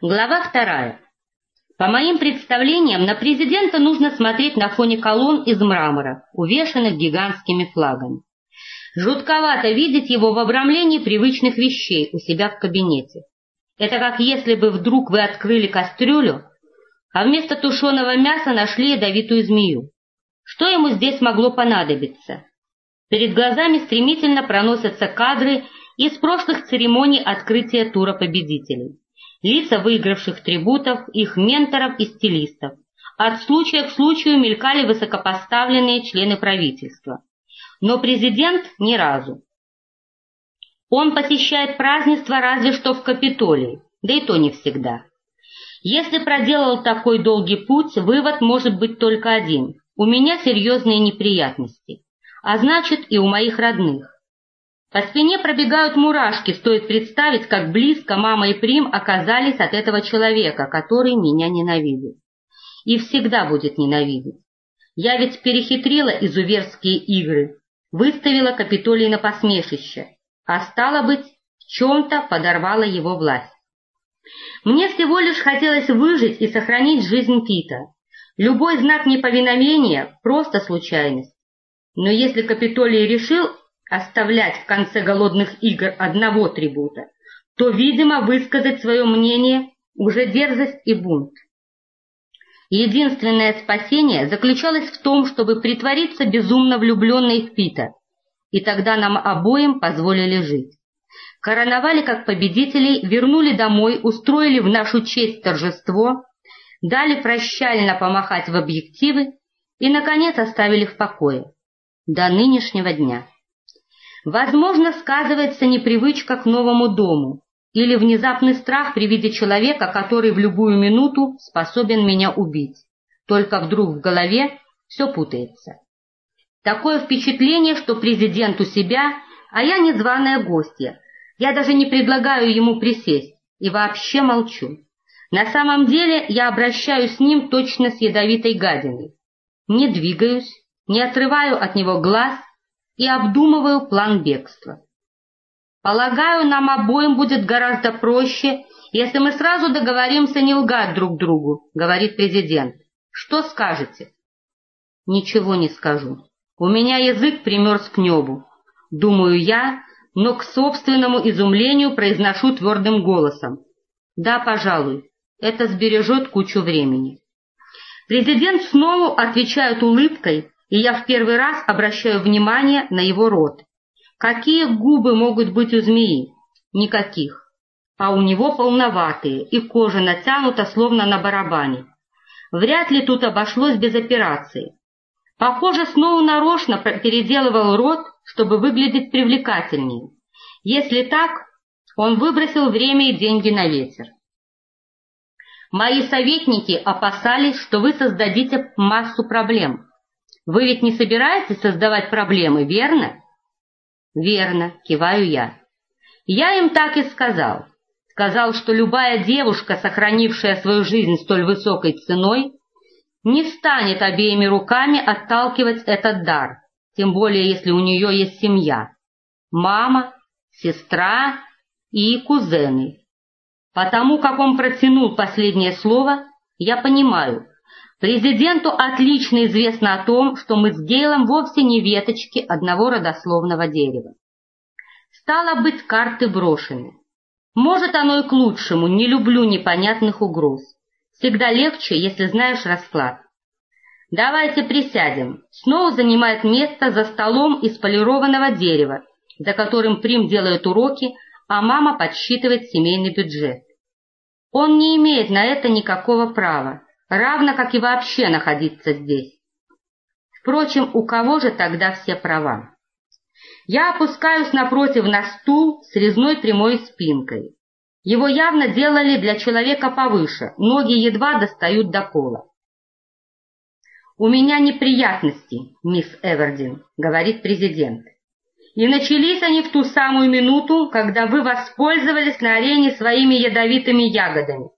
Глава вторая. По моим представлениям, на президента нужно смотреть на фоне колонн из мрамора, увешанных гигантскими флагами. Жутковато видеть его в обрамлении привычных вещей у себя в кабинете. Это как если бы вдруг вы открыли кастрюлю, а вместо тушеного мяса нашли ядовитую змею. Что ему здесь могло понадобиться? Перед глазами стремительно проносятся кадры из прошлых церемоний открытия тура победителей лица выигравших трибутов, их менторов и стилистов. От случая к случаю мелькали высокопоставленные члены правительства. Но президент ни разу. Он посещает празднества разве что в Капитолии, да и то не всегда. Если проделал такой долгий путь, вывод может быть только один. У меня серьезные неприятности, а значит и у моих родных. По спине пробегают мурашки, стоит представить, как близко мама и Прим оказались от этого человека, который меня ненавидит. И всегда будет ненавидеть. Я ведь перехитрила изуверские игры, выставила Капитолий на посмешище, а стало быть, в чем-то подорвала его власть. Мне всего лишь хотелось выжить и сохранить жизнь Пита. Любой знак неповиновения — просто случайность. Но если Капитолий решил оставлять в конце голодных игр одного трибута, то, видимо, высказать свое мнение уже дерзость и бунт. Единственное спасение заключалось в том, чтобы притвориться безумно влюбленной в Пита, и тогда нам обоим позволили жить. Короновали как победителей, вернули домой, устроили в нашу честь торжество, дали прощально помахать в объективы и, наконец, оставили в покое. До нынешнего дня. Возможно, сказывается непривычка к новому дому или внезапный страх при виде человека, который в любую минуту способен меня убить. Только вдруг в голове все путается. Такое впечатление, что президент у себя, а я незваная гостья. Я даже не предлагаю ему присесть и вообще молчу. На самом деле я обращаюсь с ним точно с ядовитой гадиной. Не двигаюсь, не отрываю от него глаз и обдумываю план бегства. Полагаю, нам обоим будет гораздо проще, если мы сразу договоримся не лгать друг другу, говорит президент. Что скажете? Ничего не скажу. У меня язык примерз к небу. Думаю я, но к собственному изумлению произношу твердым голосом. Да, пожалуй, это сбережет кучу времени. Президент снова отвечает улыбкой, и я в первый раз обращаю внимание на его рот. Какие губы могут быть у змеи? Никаких. А у него полноватые, и кожа натянута, словно на барабане. Вряд ли тут обошлось без операции. Похоже, Сноу нарочно переделывал рот, чтобы выглядеть привлекательнее. Если так, он выбросил время и деньги на ветер. Мои советники опасались, что вы создадите массу проблем. Вы ведь не собираетесь создавать проблемы, верно? Верно, киваю я. Я им так и сказал. Сказал, что любая девушка, сохранившая свою жизнь столь высокой ценой, не станет обеими руками отталкивать этот дар, тем более если у нее есть семья. Мама, сестра и кузены. Потому как он протянул последнее слово, я понимаю, Президенту отлично известно о том, что мы с Гейлом вовсе не веточки одного родословного дерева. Стало быть, карты брошены. Может, оно и к лучшему, не люблю непонятных угроз. Всегда легче, если знаешь расклад. Давайте присядем. Снова занимает место за столом из полированного дерева, за которым Прим делает уроки, а мама подсчитывает семейный бюджет. Он не имеет на это никакого права равно как и вообще находиться здесь. Впрочем, у кого же тогда все права? Я опускаюсь напротив на стул с резной прямой спинкой. Его явно делали для человека повыше, ноги едва достают до пола. «У меня неприятности, мисс Эвердин», — говорит президент. «И начались они в ту самую минуту, когда вы воспользовались на арене своими ядовитыми ягодами.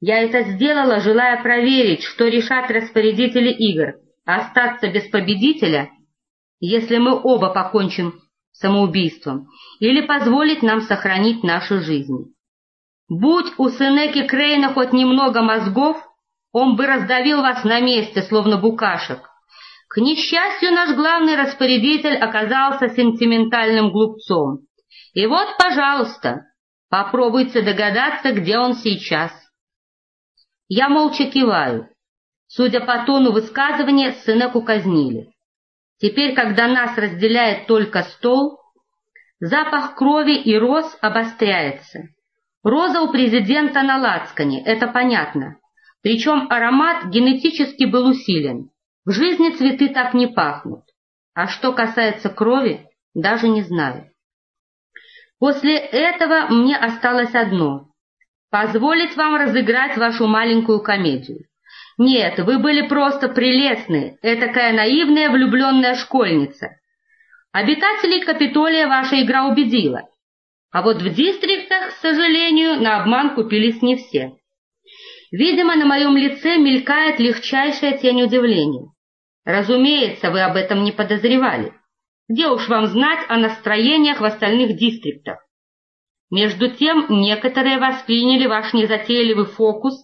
Я это сделала, желая проверить, что решат распорядители игр, остаться без победителя, если мы оба покончим самоубийством, или позволить нам сохранить нашу жизнь. Будь у Сенеки Крейна хоть немного мозгов, он бы раздавил вас на месте, словно букашек. К несчастью, наш главный распорядитель оказался сентиментальным глупцом. И вот, пожалуйста, попробуйте догадаться, где он сейчас. Я молча киваю. Судя по тону высказывания, Сенеку казнили. Теперь, когда нас разделяет только стол, запах крови и роз обостряется. Роза у президента на лацкане, это понятно. Причем аромат генетически был усилен. В жизни цветы так не пахнут. А что касается крови, даже не знаю. После этого мне осталось одно — позволить вам разыграть вашу маленькую комедию. Нет, вы были просто прелестны, этакая наивная влюбленная школьница. Обитателей Капитолия ваша игра убедила. А вот в дистриктах, к сожалению, на обман купились не все. Видимо, на моем лице мелькает легчайшая тень удивления. Разумеется, вы об этом не подозревали. Где уж вам знать о настроениях в остальных дистриктах? Между тем, некоторые восприняли ваш незатейливый фокус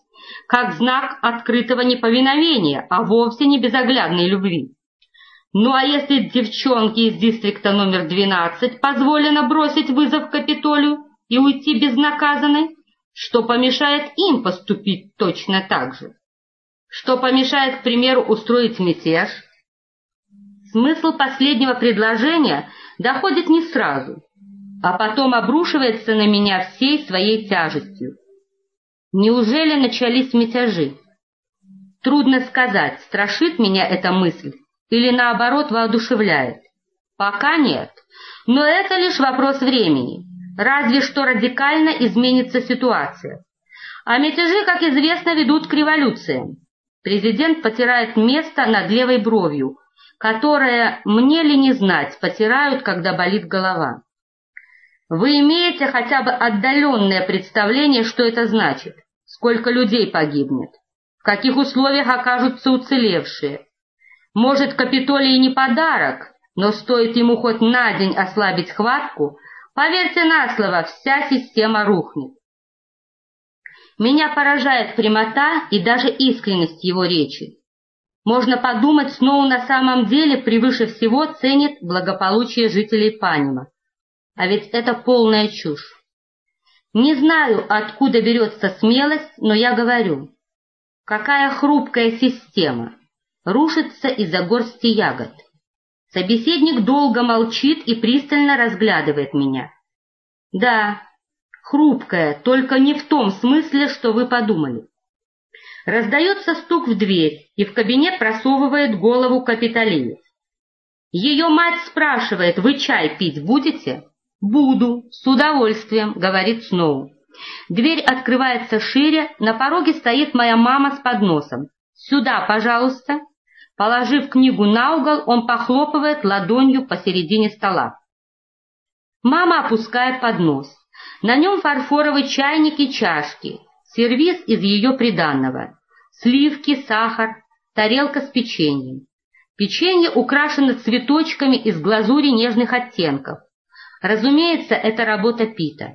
как знак открытого неповиновения, а вовсе не безоглядной любви. Ну а если девчонке из дистрикта номер 12 позволено бросить вызов Капитолию и уйти безнаказанной, что помешает им поступить точно так же? Что помешает, к примеру, устроить мятеж? Смысл последнего предложения доходит не сразу, а потом обрушивается на меня всей своей тяжестью. Неужели начались мятежи? Трудно сказать, страшит меня эта мысль или наоборот воодушевляет. Пока нет, но это лишь вопрос времени. Разве что радикально изменится ситуация. А мятежи, как известно, ведут к революциям. Президент потирает место над левой бровью, которое, мне ли не знать, потирают, когда болит голова. Вы имеете хотя бы отдаленное представление, что это значит? Сколько людей погибнет? В каких условиях окажутся уцелевшие? Может, Капитолий не подарок, но стоит ему хоть на день ослабить хватку, поверьте на слово, вся система рухнет. Меня поражает прямота и даже искренность его речи. Можно подумать, Сноу на самом деле превыше всего ценит благополучие жителей Панима. А ведь это полная чушь. Не знаю, откуда берется смелость, но я говорю. Какая хрупкая система рушится из-за горсти ягод. Собеседник долго молчит и пристально разглядывает меня. Да, хрупкая, только не в том смысле, что вы подумали. Раздается стук в дверь, и в кабинет просовывает голову капиталиец. Ее мать спрашивает, вы чай пить будете? Буду, с удовольствием, говорит Сноу. Дверь открывается шире, на пороге стоит моя мама с подносом. Сюда, пожалуйста. Положив книгу на угол, он похлопывает ладонью посередине стола. Мама опускает поднос. На нем фарфоровый чайник и чашки, сервиз из ее приданного, сливки, сахар, тарелка с печеньем. Печенье украшено цветочками из глазури нежных оттенков. Разумеется, это работа Пита.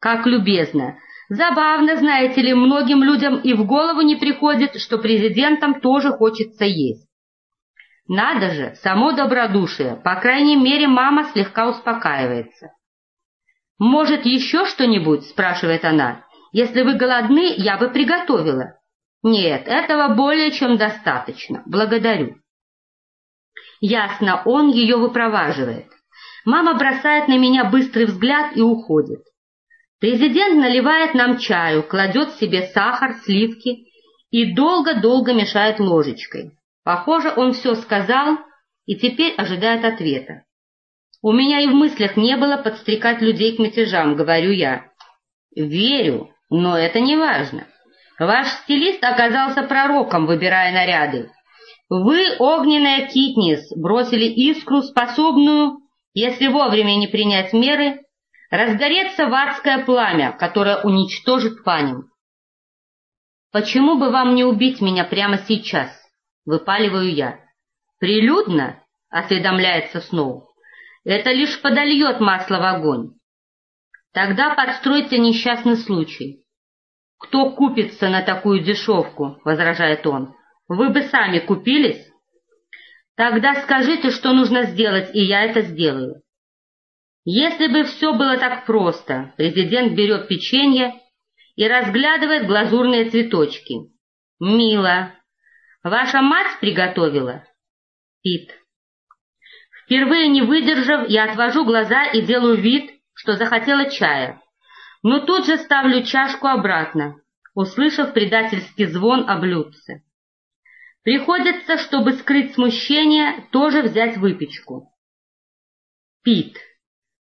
Как любезно, Забавно, знаете ли, многим людям и в голову не приходит, что президентам тоже хочется есть. Надо же, само добродушие, по крайней мере, мама слегка успокаивается. «Может, еще что-нибудь?» – спрашивает она. «Если вы голодны, я бы приготовила». «Нет, этого более чем достаточно. Благодарю». Ясно, он ее выпроваживает. Мама бросает на меня быстрый взгляд и уходит. Президент наливает нам чаю, кладет себе сахар, сливки и долго-долго мешает ложечкой. Похоже, он все сказал и теперь ожидает ответа. У меня и в мыслях не было подстрекать людей к мятежам, говорю я. Верю, но это не важно. Ваш стилист оказался пророком, выбирая наряды. Вы, огненная Китнис, бросили искру, способную, если вовремя не принять меры, разгореться в адское пламя, которое уничтожит паним. «Почему бы вам не убить меня прямо сейчас?» — выпаливаю я. «Прилюдно?» — осведомляется Сноу. «Это лишь подольет масло в огонь». Тогда подстройте несчастный случай. Кто купится на такую дешевку, возражает он. Вы бы сами купились? Тогда скажите, что нужно сделать, и я это сделаю. Если бы все было так просто, президент берет печенье и разглядывает глазурные цветочки. Мило. Ваша мать приготовила? Пит. Впервые не выдержав, я отвожу глаза и делаю вид, что захотела чая. Но тут же ставлю чашку обратно, услышав предательский звон о блюдце. Приходится, чтобы скрыть смущение, тоже взять выпечку. Пит.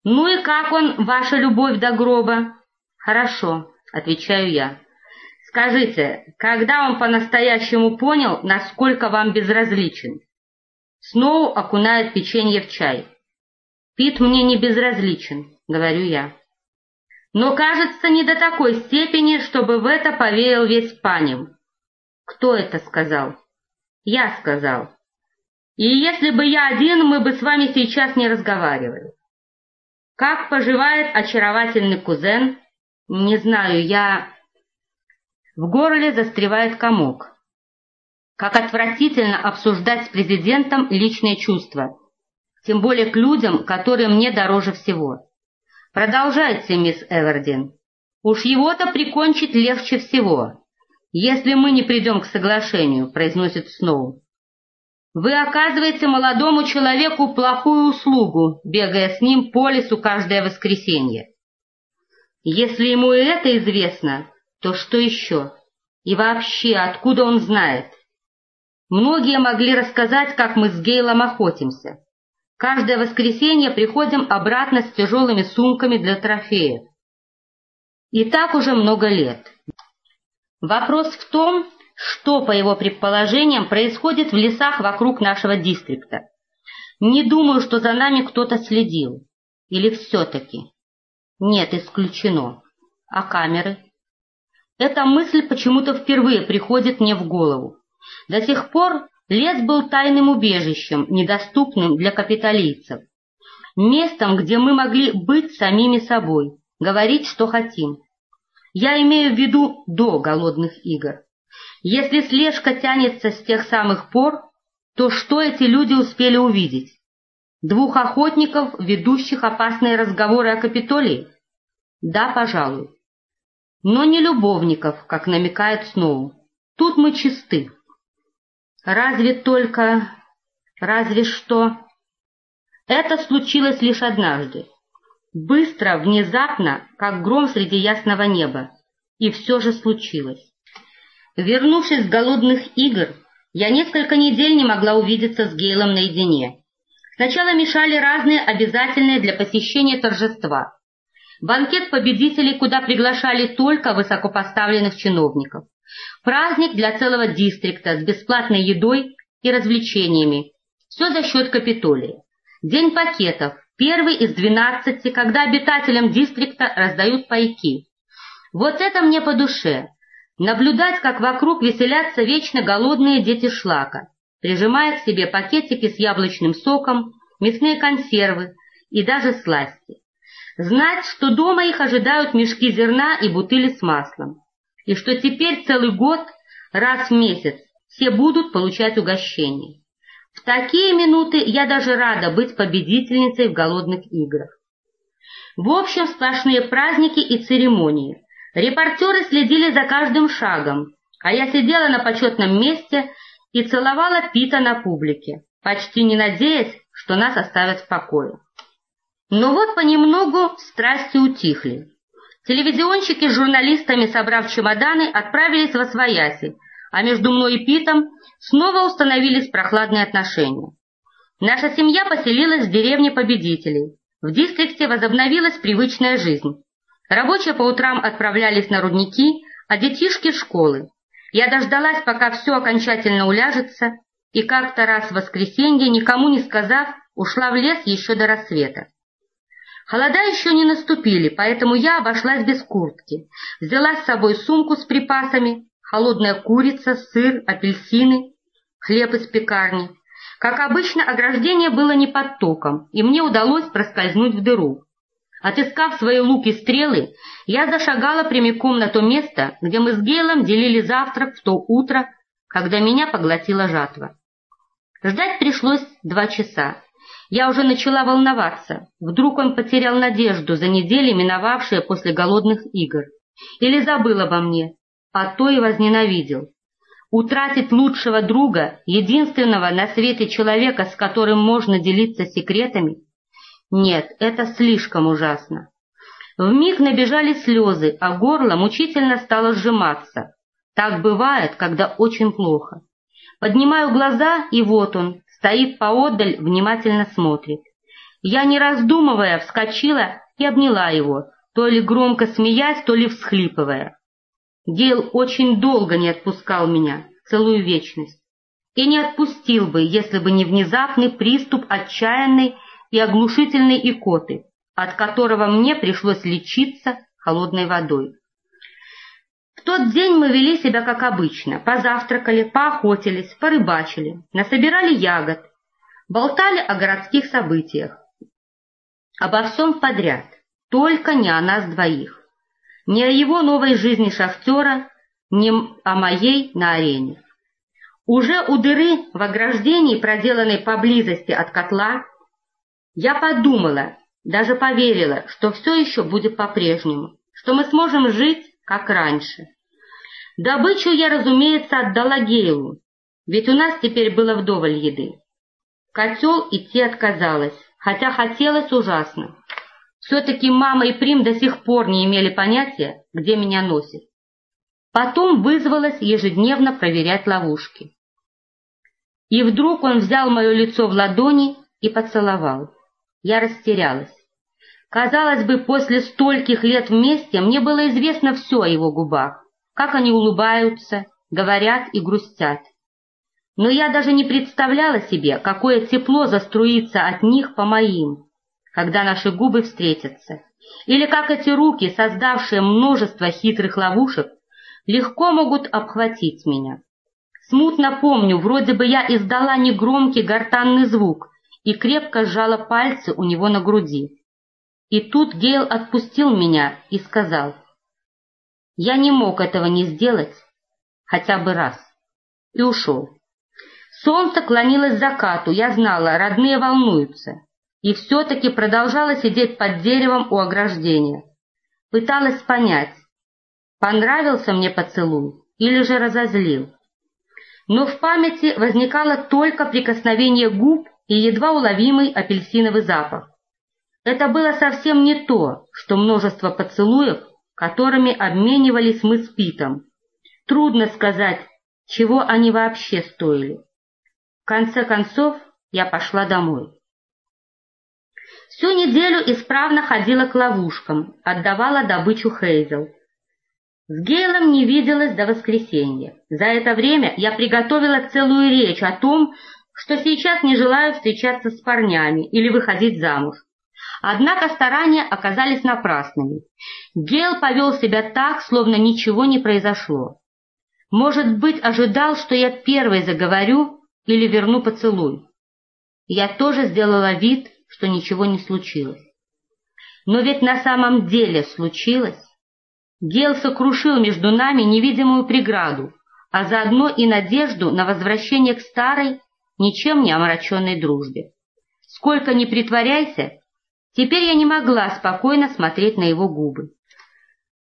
Ну и как он, ваша любовь до гроба? Хорошо, отвечаю я. Скажите, когда он по-настоящему понял, насколько вам безразличен? Сноу окунает печенье в чай. Пит мне не безразличен, говорю я. Но, кажется, не до такой степени, чтобы в это поверил весь Панев. Кто это сказал? Я сказал. И если бы я один, мы бы с вами сейчас не разговаривали. Как поживает очаровательный кузен? Не знаю, я... В горле застревает комок. Как отвратительно обсуждать с президентом личные чувства, тем более к людям, которые мне дороже всего. Продолжайте, мисс Эвердин. Уж его-то прикончить легче всего. «Если мы не придем к соглашению», — произносит Сноу. «Вы оказываете молодому человеку плохую услугу, бегая с ним по лесу каждое воскресенье. Если ему и это известно, то что еще? И вообще, откуда он знает? Многие могли рассказать, как мы с Гейлом охотимся. Каждое воскресенье приходим обратно с тяжелыми сумками для трофеев. И так уже много лет. Вопрос в том, что, по его предположениям, происходит в лесах вокруг нашего дистрикта. Не думаю, что за нами кто-то следил. Или все-таки? Нет, исключено. А камеры? Эта мысль почему-то впервые приходит мне в голову. До сих пор лес был тайным убежищем, недоступным для капиталийцев. Местом, где мы могли быть самими собой, говорить, что хотим. Я имею в виду до голодных игр. Если слежка тянется с тех самых пор, то что эти люди успели увидеть? Двух охотников, ведущих опасные разговоры о Капитолии? Да, пожалуй. Но не любовников, как намекает Сноу. Тут мы чисты. Разве только... Разве что... Это случилось лишь однажды. Быстро, внезапно, как гром среди ясного неба. И все же случилось. Вернувшись с голодных игр, я несколько недель не могла увидеться с Гейлом наедине. Сначала мешали разные обязательные для посещения торжества. Банкет победителей, куда приглашали только высокопоставленных чиновников. Праздник для целого дистрикта с бесплатной едой и развлечениями. Все за счет Капитолия. День пакетов, Первый из двенадцати, когда обитателям дистрикта раздают пайки. Вот это мне по душе. Наблюдать, как вокруг веселятся вечно голодные дети шлака, прижимая к себе пакетики с яблочным соком, мясные консервы и даже сласти. Знать, что дома их ожидают мешки зерна и бутыли с маслом. И что теперь целый год, раз в месяц, все будут получать угощение. В такие минуты я даже рада быть победительницей в голодных играх. В общем, сплошные праздники и церемонии. Репортеры следили за каждым шагом, а я сидела на почетном месте и целовала Пита на публике, почти не надеясь, что нас оставят в покое. Но вот понемногу страсти утихли. Телевизионщики с журналистами, собрав чемоданы, отправились во свояси, а между мной и Питом снова установились прохладные отношения. Наша семья поселилась в деревне победителей. В дистрикте возобновилась привычная жизнь. Рабочие по утрам отправлялись на рудники, а детишки в школы. Я дождалась, пока все окончательно уляжется, и как-то раз в воскресенье, никому не сказав, ушла в лес еще до рассвета. Холода еще не наступили, поэтому я обошлась без куртки, взяла с собой сумку с припасами, холодная курица, сыр, апельсины, хлеб из пекарни. Как обычно, ограждение было не под током, и мне удалось проскользнуть в дыру. Отыскав свои луки и стрелы, я зашагала прямиком на то место, где мы с Гейлом делили завтрак в то утро, когда меня поглотила жатва. Ждать пришлось два часа. Я уже начала волноваться. Вдруг он потерял надежду за недели, миновавшие после голодных игр. Или забыл обо мне, а то и возненавидел. Утратить лучшего друга, единственного на свете человека, с которым можно делиться секретами? Нет, это слишком ужасно. Вмиг набежали слезы, а горло мучительно стало сжиматься. Так бывает, когда очень плохо. Поднимаю глаза, и вот он, стоит поодаль, внимательно смотрит. Я, не раздумывая, вскочила и обняла его, то ли громко смеясь, то ли всхлипывая. Гейл очень долго не отпускал меня, целую вечность. И не отпустил бы, если бы не внезапный приступ отчаянной и оглушительной икоты, от которого мне пришлось лечиться холодной водой. В тот день мы вели себя как обычно, позавтракали, поохотились, порыбачили, насобирали ягод, болтали о городских событиях, обо всем подряд, только не о нас двоих. Не о его новой жизни шахтера, не о моей на арене. Уже у дыры в ограждении, проделанной поблизости от котла, я подумала, даже поверила, что все еще будет по-прежнему, что мы сможем жить, как раньше. Добычу я, разумеется, отдала Гейлу, ведь у нас теперь было вдоволь еды. котел идти отказалась, хотя хотелось ужасно. Все-таки мама и Прим до сих пор не имели понятия, где меня носит. Потом вызвалась ежедневно проверять ловушки. И вдруг он взял мое лицо в ладони и поцеловал. Я растерялась. Казалось бы, после стольких лет вместе мне было известно все о его губах, как они улыбаются, говорят и грустят. Но я даже не представляла себе, какое тепло заструится от них по моим, когда наши губы встретятся, или как эти руки, создавшие множество хитрых ловушек, легко могут обхватить меня. Смутно помню, вроде бы я издала негромкий гортанный звук и крепко сжала пальцы у него на груди. И тут Гейл отпустил меня и сказал, «Я не мог этого не сделать хотя бы раз». И ушел. Солнце клонилось к закату, я знала, родные волнуются и все-таки продолжала сидеть под деревом у ограждения. Пыталась понять, понравился мне поцелуй или же разозлил. Но в памяти возникало только прикосновение губ и едва уловимый апельсиновый запах. Это было совсем не то, что множество поцелуев, которыми обменивались мы с Питом. Трудно сказать, чего они вообще стоили. В конце концов, я пошла домой. Всю неделю исправно ходила к ловушкам, отдавала добычу Хейзел. С Гейлом не виделась до воскресенья. За это время я приготовила целую речь о том, что сейчас не желаю встречаться с парнями или выходить замуж. Однако старания оказались напрасными. Гейл повел себя так, словно ничего не произошло. Может быть, ожидал, что я первой заговорю или верну поцелуй. Я тоже сделала вид, что ничего не случилось. Но ведь на самом деле случилось. Гел сокрушил между нами невидимую преграду, а заодно и надежду на возвращение к старой, ничем не омраченной дружбе. Сколько ни притворяйся, теперь я не могла спокойно смотреть на его губы.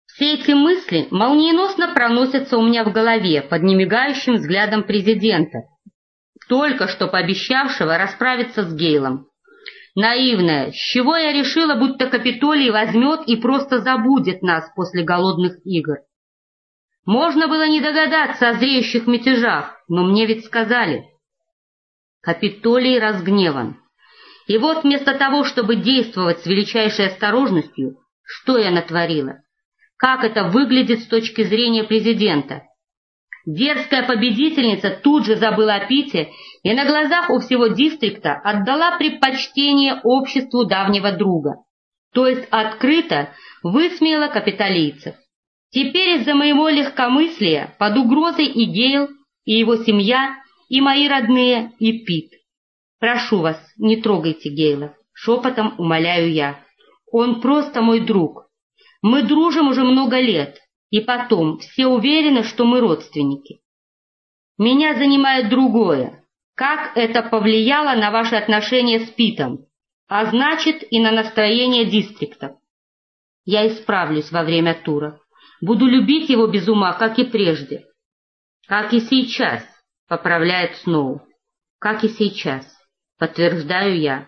Все эти мысли молниеносно проносятся у меня в голове под немигающим взглядом президента, только что пообещавшего расправиться с Гейлом. Наивная, с чего я решила, будто Капитолий возьмет и просто забудет нас после голодных игр? Можно было не догадаться о зреющих мятежах, но мне ведь сказали. Капитолий разгневан. И вот вместо того, чтобы действовать с величайшей осторожностью, что я натворила? Как это выглядит с точки зрения президента? Дерзкая победительница тут же забыла о Пите и на глазах у всего дистрикта отдала предпочтение обществу давнего друга, то есть открыто высмеяла капиталийцев. Теперь из-за моего легкомыслия под угрозой и Гейл, и его семья, и мои родные, и Пит. Прошу вас, не трогайте Гейла, шепотом умоляю я. Он просто мой друг. Мы дружим уже много лет, и потом все уверены, что мы родственники. Меня занимает другое. Как это повлияло на ваши отношения с Питом, а значит и на настроение дистрикта? Я исправлюсь во время тура. Буду любить его без ума, как и прежде. Как и сейчас, поправляет Сноу. Как и сейчас, подтверждаю я.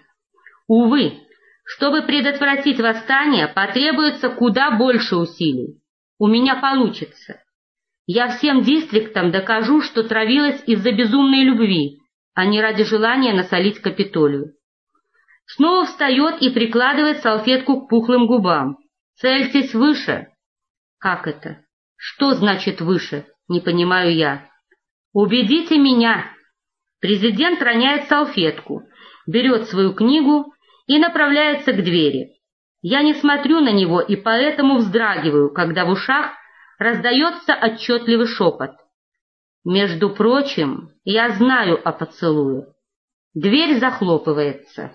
Увы, чтобы предотвратить восстание, потребуется куда больше усилий. У меня получится. Я всем дистриктам докажу, что травилась из-за безумной любви, а не ради желания насолить Капитолию. Снова встает и прикладывает салфетку к пухлым губам. Цельтесь выше. Как это? Что значит выше? Не понимаю я. Убедите меня. Президент роняет салфетку, берет свою книгу и направляется к двери. Я не смотрю на него и поэтому вздрагиваю, когда в ушах раздается отчетливый шепот. Между прочим, я знаю о поцелуе. Дверь захлопывается.